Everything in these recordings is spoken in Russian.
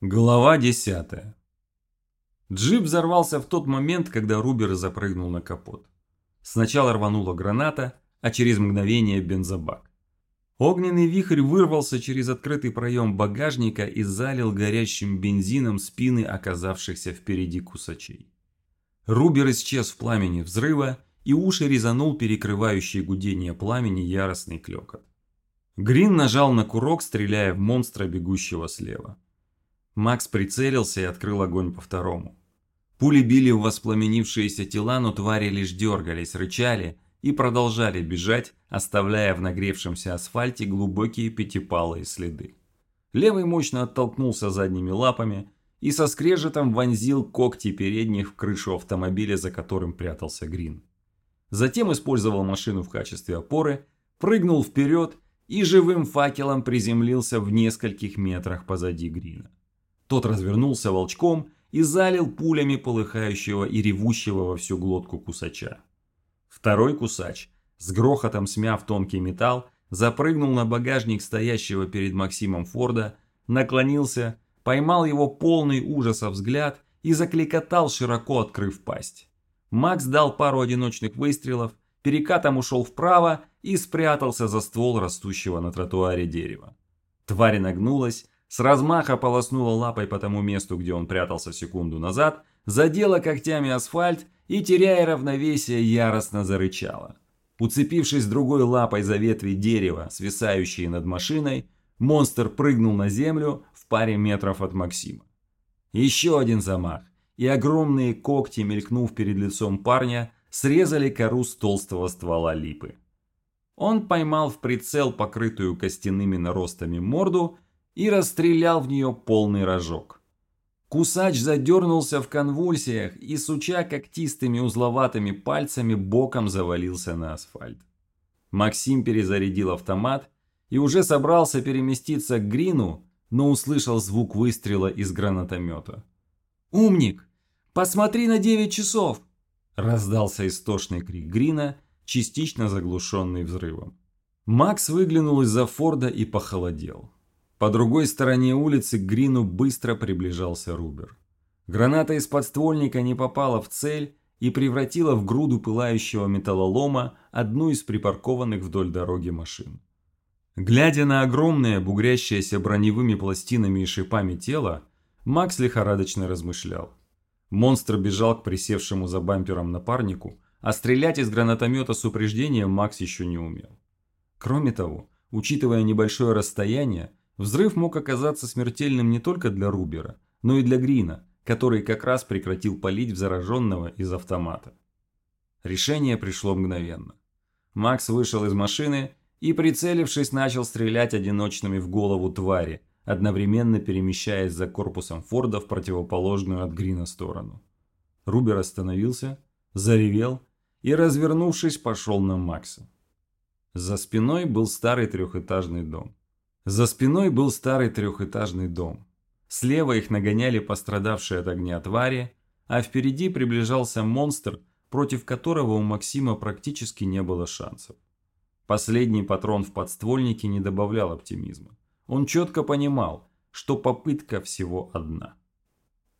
Глава 10. Джип взорвался в тот момент, когда Рубер запрыгнул на капот. Сначала рванула граната, а через мгновение бензобак. Огненный вихрь вырвался через открытый проем багажника и залил горящим бензином спины оказавшихся впереди кусачей. Рубер исчез в пламени взрыва, и уши резанул перекрывающий гудение пламени яростный клекот. Грин нажал на курок, стреляя в монстра, бегущего слева. Макс прицелился и открыл огонь по второму. Пули били в воспламенившиеся тела, но твари лишь дергались, рычали и продолжали бежать, оставляя в нагревшемся асфальте глубокие пятипалые следы. Левый мощно оттолкнулся задними лапами и со скрежетом вонзил когти передних в крышу автомобиля, за которым прятался Грин. Затем использовал машину в качестве опоры, прыгнул вперед и живым факелом приземлился в нескольких метрах позади Грина. Тот развернулся волчком и залил пулями полыхающего и ревущего во всю глотку кусача. Второй кусач, с грохотом смяв тонкий металл, запрыгнул на багажник стоящего перед Максимом Форда, наклонился, поймал его полный ужаса взгляд и закликотал, широко открыв пасть. Макс дал пару одиночных выстрелов, перекатом ушел вправо и спрятался за ствол растущего на тротуаре дерева. Тварь нагнулась, с размаха полоснула лапой по тому месту, где он прятался секунду назад, задела когтями асфальт и, теряя равновесие, яростно зарычала. Уцепившись другой лапой за ветви дерева, свисающие над машиной, монстр прыгнул на землю в паре метров от Максима. Еще один замах, и огромные когти, мелькнув перед лицом парня, срезали кору с толстого ствола липы. Он поймал в прицел покрытую костяными наростами морду и расстрелял в нее полный рожок. Кусач задернулся в конвульсиях и, суча когтистыми узловатыми пальцами, боком завалился на асфальт. Максим перезарядил автомат и уже собрался переместиться к Грину, но услышал звук выстрела из гранатомета. «Умник! Посмотри на 9 часов!» Раздался истошный крик Грина, частично заглушенный взрывом. Макс выглянул из-за Форда и похолодел. По другой стороне улицы к Грину быстро приближался Рубер. Граната из подствольника не попала в цель и превратила в груду пылающего металлолома одну из припаркованных вдоль дороги машин. Глядя на огромное, бугрящееся броневыми пластинами и шипами тело, Макс лихорадочно размышлял. Монстр бежал к присевшему за бампером напарнику, а стрелять из гранатомета с упреждением Макс еще не умел. Кроме того, учитывая небольшое расстояние, Взрыв мог оказаться смертельным не только для Рубера, но и для Грина, который как раз прекратил палить в зараженного из автомата. Решение пришло мгновенно. Макс вышел из машины и, прицелившись, начал стрелять одиночными в голову твари, одновременно перемещаясь за корпусом Форда в противоположную от Грина сторону. Рубер остановился, заревел и, развернувшись, пошел на Макса. За спиной был старый трехэтажный дом. За спиной был старый трехэтажный дом. Слева их нагоняли пострадавшие от огня твари, а впереди приближался монстр, против которого у Максима практически не было шансов. Последний патрон в подствольнике не добавлял оптимизма. Он четко понимал, что попытка всего одна.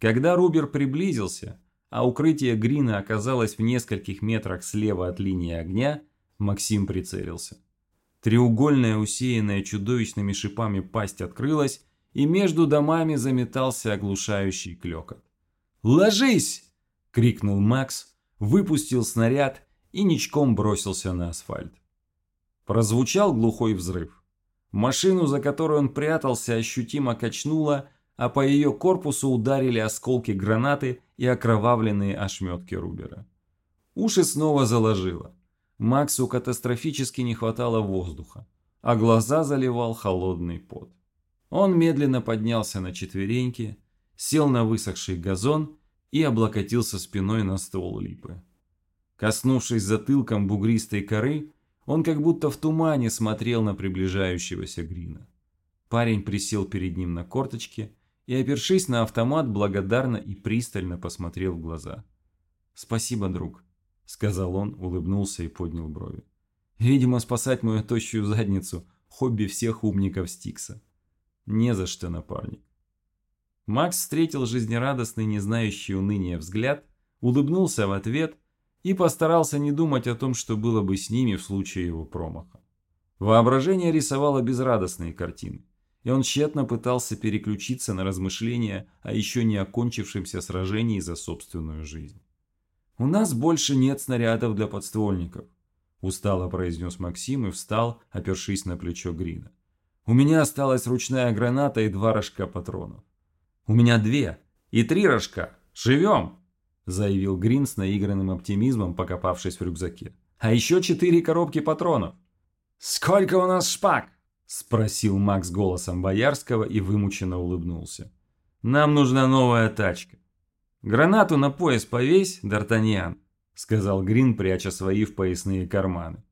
Когда Рубер приблизился, а укрытие Грина оказалось в нескольких метрах слева от линии огня, Максим прицелился. Треугольная, усеянная чудовищными шипами пасть открылась, и между домами заметался оглушающий клекот. «Ложись!» – крикнул Макс, выпустил снаряд и ничком бросился на асфальт. Прозвучал глухой взрыв. Машину, за которой он прятался, ощутимо качнуло, а по ее корпусу ударили осколки гранаты и окровавленные ошметки Рубера. Уши снова заложило. Максу катастрофически не хватало воздуха, а глаза заливал холодный пот. Он медленно поднялся на четвереньки, сел на высохший газон и облокотился спиной на ствол липы. Коснувшись затылком бугристой коры, он как будто в тумане смотрел на приближающегося Грина. Парень присел перед ним на корточке и, опершись на автомат, благодарно и пристально посмотрел в глаза. «Спасибо, друг», – сказал он, улыбнулся и поднял брови. «Видимо, спасать мою тощую задницу – хобби всех умников Стикса. Не за что, напарник». Макс встретил жизнерадостный, не знающий уныния взгляд, улыбнулся в ответ и постарался не думать о том, что было бы с ними в случае его промаха. Воображение рисовало безрадостные картины, и он тщетно пытался переключиться на размышления о еще не окончившемся сражении за собственную жизнь. «У нас больше нет снарядов для подствольников», – устало произнес Максим и встал, опершись на плечо Грина. «У меня осталась ручная граната и два рожка патронов». «У меня две и три рожка. Живем!» – заявил Грин с наигранным оптимизмом, покопавшись в рюкзаке. «А еще четыре коробки патронов». «Сколько у нас шпаг?» – спросил Макс голосом Боярского и вымученно улыбнулся. «Нам нужна новая тачка». «Гранату на пояс повесь, Д'Артаньян», – сказал Грин, пряча свои в поясные карманы.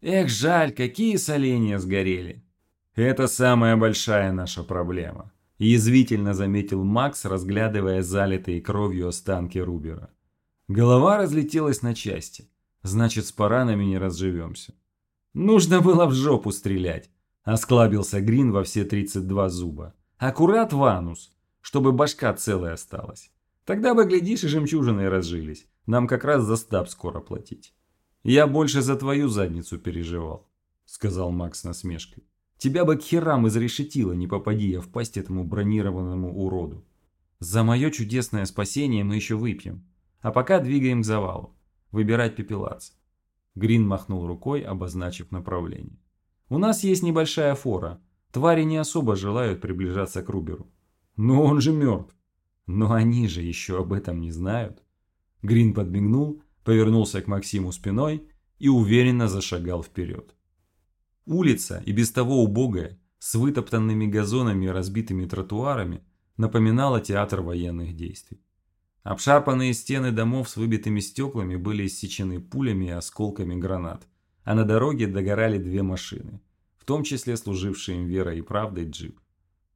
«Эх, жаль, какие соленья сгорели!» «Это самая большая наша проблема», – язвительно заметил Макс, разглядывая залитые кровью останки Рубера. Голова разлетелась на части. Значит, с паранами не разживемся. Нужно было в жопу стрелять. Осклабился Грин во все 32 зуба. Аккурат в анус, чтобы башка целая осталась. Тогда бы, глядишь, и жемчужины разжились. Нам как раз за стаб скоро платить. Я больше за твою задницу переживал, сказал Макс насмешкой. Тебя бы к херам изрешетило, не попади я в пасть этому бронированному уроду. За мое чудесное спасение мы еще выпьем. А пока двигаем к завалу. Выбирать пепелац. Грин махнул рукой, обозначив направление. «У нас есть небольшая фора. Твари не особо желают приближаться к Руберу. Но он же мертв. Но они же еще об этом не знают». Грин подмигнул, повернулся к Максиму спиной и уверенно зашагал вперед. Улица, и без того убогая, с вытоптанными газонами и разбитыми тротуарами, напоминала театр военных действий. Обшарпанные стены домов с выбитыми стеклами были иссечены пулями и осколками гранат, а на дороге догорали две машины, в том числе служившие им верой и правдой джип.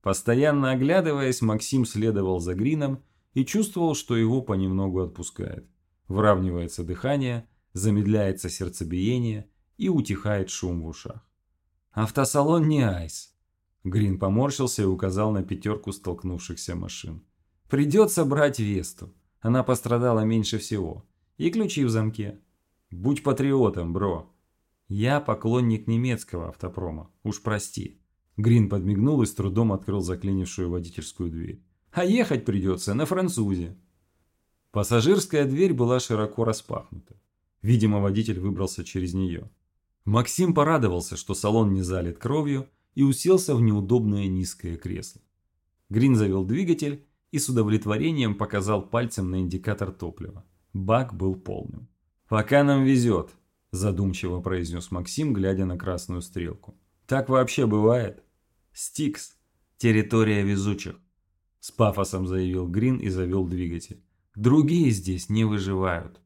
Постоянно оглядываясь, Максим следовал за Грином и чувствовал, что его понемногу отпускает. Выравнивается дыхание, замедляется сердцебиение и утихает шум в ушах. «Автосалон не айс», Грин поморщился и указал на пятерку столкнувшихся машин. Придется брать Весту. Она пострадала меньше всего. И ключи в замке. Будь патриотом, бро. Я поклонник немецкого автопрома. Уж прости. Грин подмигнул и с трудом открыл заклинившую водительскую дверь. А ехать придется на французе. Пассажирская дверь была широко распахнута. Видимо, водитель выбрался через нее. Максим порадовался, что салон не залит кровью, и уселся в неудобное низкое кресло. Грин завел двигатель и с удовлетворением показал пальцем на индикатор топлива. Бак был полным. «Пока нам везет», – задумчиво произнес Максим, глядя на красную стрелку. «Так вообще бывает?» «Стикс. Территория везучих», – с пафосом заявил Грин и завел двигатель. «Другие здесь не выживают».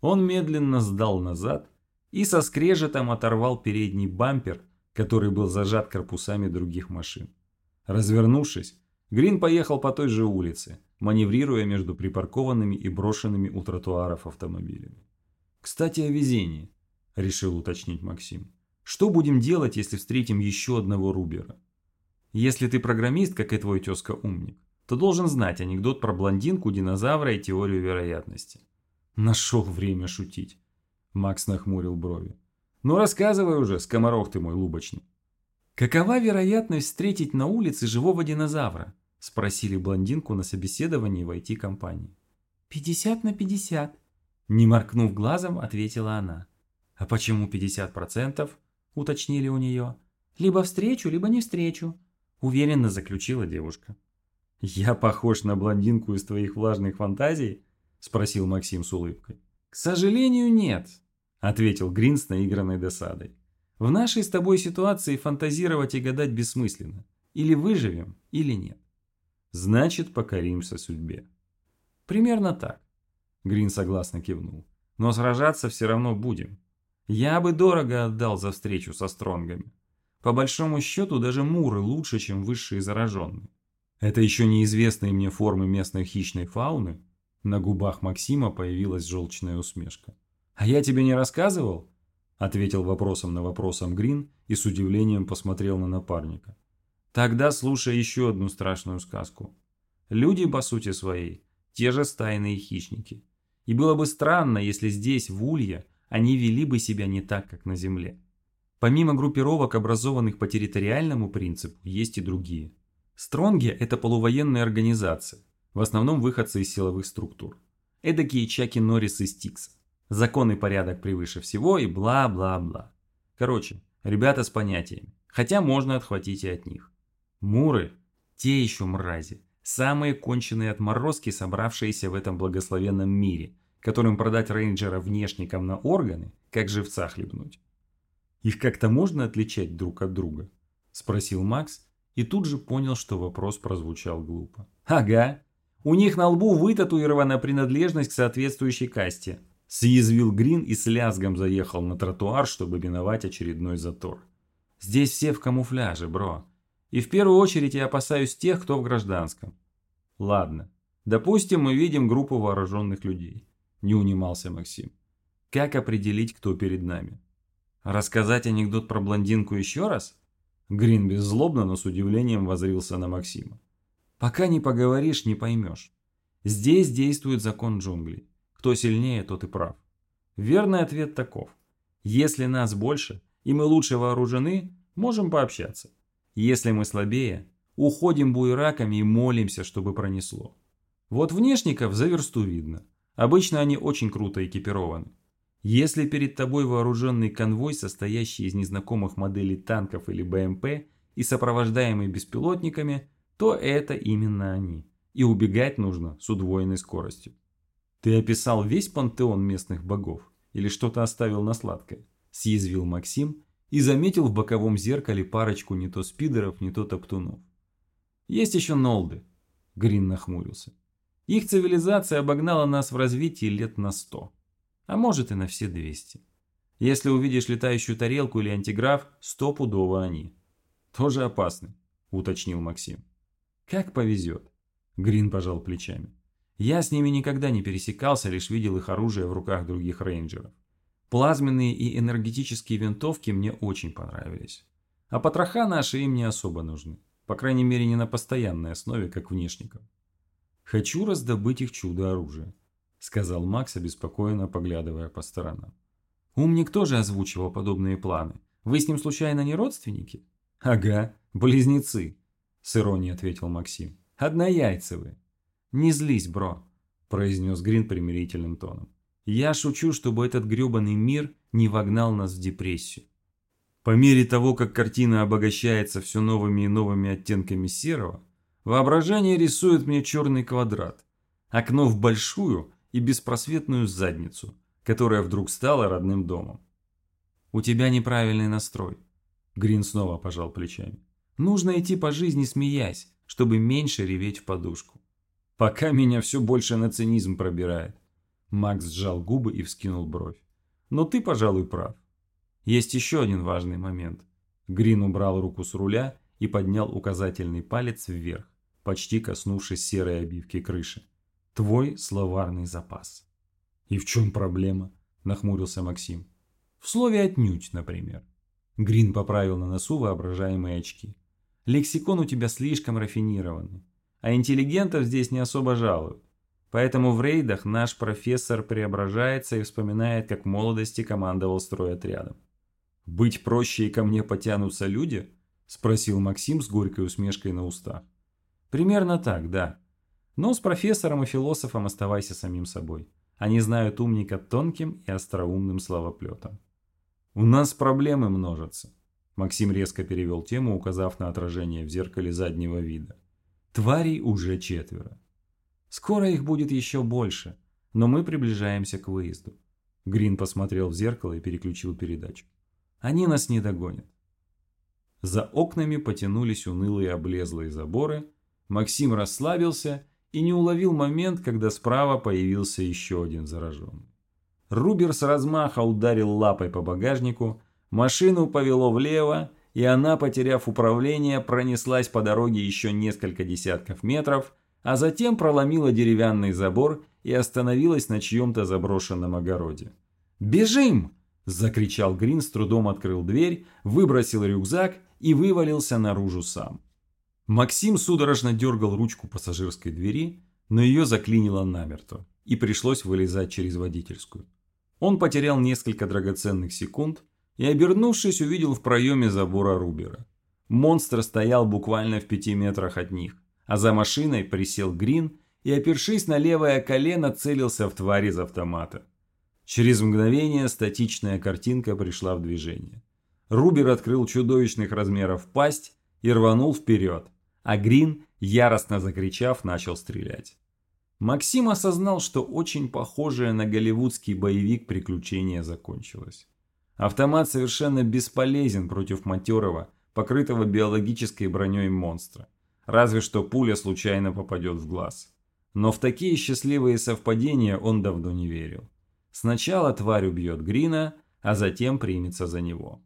Он медленно сдал назад и со скрежетом оторвал передний бампер, который был зажат корпусами других машин. Развернувшись, Грин поехал по той же улице, маневрируя между припаркованными и брошенными у тротуаров автомобилями. «Кстати, о везении», – решил уточнить Максим. «Что будем делать, если встретим еще одного Рубера? Если ты программист, как и твой тезка умник, то должен знать анекдот про блондинку, динозавра и теорию вероятности». «Нашел время шутить», – Макс нахмурил брови. «Ну рассказывай уже, скоморох ты мой лубочный». «Какова вероятность встретить на улице живого динозавра?» – спросили блондинку на собеседовании в IT-компании. «Пятьдесят на пятьдесят», – не моркнув глазом, ответила она. «А почему пятьдесят процентов?» – уточнили у нее. «Либо встречу, либо не встречу», – уверенно заключила девушка. «Я похож на блондинку из твоих влажных фантазий?» – спросил Максим с улыбкой. «К сожалению, нет», – ответил Грин с наигранной досадой. В нашей с тобой ситуации фантазировать и гадать бессмысленно. Или выживем, или нет. Значит, покоримся судьбе. Примерно так. Грин согласно кивнул. Но сражаться все равно будем. Я бы дорого отдал за встречу со стронгами. По большому счету, даже муры лучше, чем высшие зараженные. Это еще неизвестные мне формы местной хищной фауны? На губах Максима появилась желчная усмешка. А я тебе не рассказывал? Ответил вопросом на вопросом Грин и с удивлением посмотрел на напарника. Тогда слушай еще одну страшную сказку. Люди, по сути своей, те же стайные хищники. И было бы странно, если здесь, в Улье, они вели бы себя не так, как на Земле. Помимо группировок, образованных по территориальному принципу, есть и другие. Стронги – это полувоенные организации, в основном выходцы из силовых структур. Эдакие Чаки Норрис и Стикс. Закон и порядок превыше всего и бла-бла-бла. Короче, ребята с понятиями. Хотя можно отхватить и от них. Муры – те еще мрази. Самые конченые отморозки, собравшиеся в этом благословенном мире, которым продать рейнджера внешникам на органы, как живца хлебнуть. Их как-то можно отличать друг от друга? Спросил Макс и тут же понял, что вопрос прозвучал глупо. Ага, у них на лбу вытатуирована принадлежность к соответствующей касте. Съязвил Грин и с лязгом заехал на тротуар, чтобы миновать очередной затор. Здесь все в камуфляже, бро. И в первую очередь я опасаюсь тех, кто в гражданском. Ладно, допустим, мы видим группу вооруженных людей. Не унимался Максим. Как определить, кто перед нами? Рассказать анекдот про блондинку еще раз? Грин беззлобно, но с удивлением возрился на Максима. Пока не поговоришь, не поймешь. Здесь действует закон джунглей. Кто сильнее, тот и прав. Верный ответ таков. Если нас больше, и мы лучше вооружены, можем пообщаться. Если мы слабее, уходим буераками и молимся, чтобы пронесло. Вот внешников за версту видно. Обычно они очень круто экипированы. Если перед тобой вооруженный конвой, состоящий из незнакомых моделей танков или БМП и сопровождаемый беспилотниками, то это именно они. И убегать нужно с удвоенной скоростью. Ты описал весь пантеон местных богов? Или что-то оставил на сладкое? Съязвил Максим и заметил в боковом зеркале парочку не то спидеров, не то топтунов. Есть еще нолды. Грин нахмурился. Их цивилизация обогнала нас в развитии лет на сто а может и на все 200. Если увидишь летающую тарелку или антиграф, стопудово они. Тоже опасны, уточнил Максим. Как повезет. Грин пожал плечами. Я с ними никогда не пересекался, лишь видел их оружие в руках других рейнджеров. Плазменные и энергетические винтовки мне очень понравились. А потроха наши им не особо нужны. По крайней мере не на постоянной основе, как внешникам. Хочу раздобыть их чудо-оружие. – сказал Макс, обеспокоенно поглядывая по сторонам. «Умник тоже озвучивал подобные планы. Вы с ним случайно не родственники?» «Ага, близнецы», – с иронией ответил Максим. «Однояйцевые». «Не злись, бро», – произнес Грин примирительным тоном. «Я шучу, чтобы этот грёбаный мир не вогнал нас в депрессию. По мере того, как картина обогащается все новыми и новыми оттенками серого, воображение рисует мне черный квадрат, окно в большую и беспросветную задницу, которая вдруг стала родным домом. «У тебя неправильный настрой», – Грин снова пожал плечами. «Нужно идти по жизни смеясь, чтобы меньше реветь в подушку. Пока меня все больше на цинизм пробирает». Макс сжал губы и вскинул бровь. «Но ты, пожалуй, прав. Есть еще один важный момент». Грин убрал руку с руля и поднял указательный палец вверх, почти коснувшись серой обивки крыши твой словарный запас. И в чем проблема? Нахмурился Максим. В слове «отнюдь», например. Грин поправил на носу воображаемые очки. Лексикон у тебя слишком рафинированный, а интеллигентов здесь не особо жалуют. Поэтому в рейдах наш профессор преображается и вспоминает, как в молодости командовал стройотрядом. «Быть проще и ко мне потянутся люди?» – спросил Максим с горькой усмешкой на устах. «Примерно так, да. Но с профессором и философом оставайся самим собой. Они знают умника тонким и остроумным словоплетом. «У нас проблемы множатся», – Максим резко перевел тему, указав на отражение в зеркале заднего вида. «Тварей уже четверо. Скоро их будет еще больше, но мы приближаемся к выезду». Грин посмотрел в зеркало и переключил передачу. «Они нас не догонят». За окнами потянулись унылые облезлые заборы, Максим расслабился и не уловил момент, когда справа появился еще один зараженный. Рубер с размаха ударил лапой по багажнику, машину повело влево, и она, потеряв управление, пронеслась по дороге еще несколько десятков метров, а затем проломила деревянный забор и остановилась на чьем-то заброшенном огороде. «Бежим!» – закричал Грин, с трудом открыл дверь, выбросил рюкзак и вывалился наружу сам. Максим судорожно дергал ручку пассажирской двери, но ее заклинило намертво, и пришлось вылезать через водительскую. Он потерял несколько драгоценных секунд и, обернувшись, увидел в проеме забора Рубера. Монстр стоял буквально в пяти метрах от них, а за машиной присел Грин и, опершись на левое колено, целился в тварь из автомата. Через мгновение статичная картинка пришла в движение. Рубер открыл чудовищных размеров пасть и рванул вперед, а Грин, яростно закричав, начал стрелять. Максим осознал, что очень похожее на голливудский боевик приключение закончилось. Автомат совершенно бесполезен против матерого, покрытого биологической броней монстра. Разве что пуля случайно попадет в глаз. Но в такие счастливые совпадения он давно не верил. Сначала тварь убьет Грина, а затем примется за него.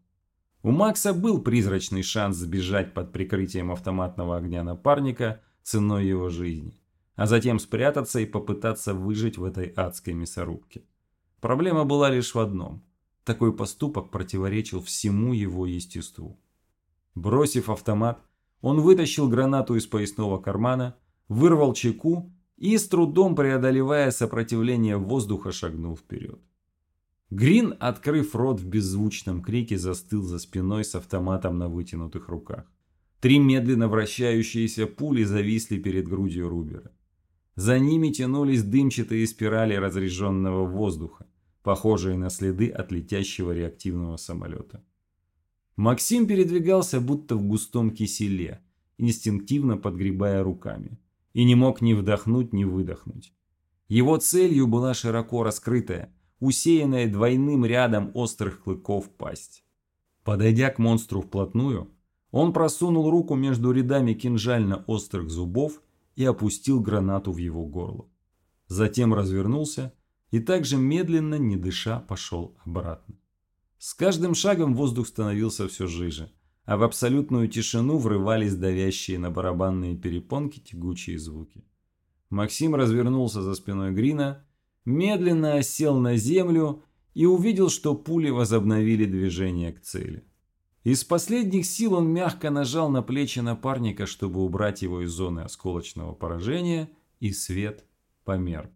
У Макса был призрачный шанс сбежать под прикрытием автоматного огня напарника ценой его жизни, а затем спрятаться и попытаться выжить в этой адской мясорубке. Проблема была лишь в одном. Такой поступок противоречил всему его естеству. Бросив автомат, он вытащил гранату из поясного кармана, вырвал чеку и, с трудом преодолевая сопротивление воздуха, шагнул вперед. Грин, открыв рот в беззвучном крике, застыл за спиной с автоматом на вытянутых руках. Три медленно вращающиеся пули зависли перед грудью Рубера. За ними тянулись дымчатые спирали разреженного воздуха, похожие на следы от летящего реактивного самолета. Максим передвигался будто в густом киселе, инстинктивно подгребая руками, и не мог ни вдохнуть, ни выдохнуть. Его целью была широко раскрытая, усеянная двойным рядом острых клыков пасть. Подойдя к монстру вплотную, он просунул руку между рядами кинжально-острых зубов и опустил гранату в его горло. Затем развернулся и также медленно, не дыша, пошел обратно. С каждым шагом воздух становился все жиже, а в абсолютную тишину врывались давящие на барабанные перепонки тягучие звуки. Максим развернулся за спиной Грина медленно осел на землю и увидел, что пули возобновили движение к цели. Из последних сил он мягко нажал на плечи напарника, чтобы убрать его из зоны осколочного поражения, и свет померк.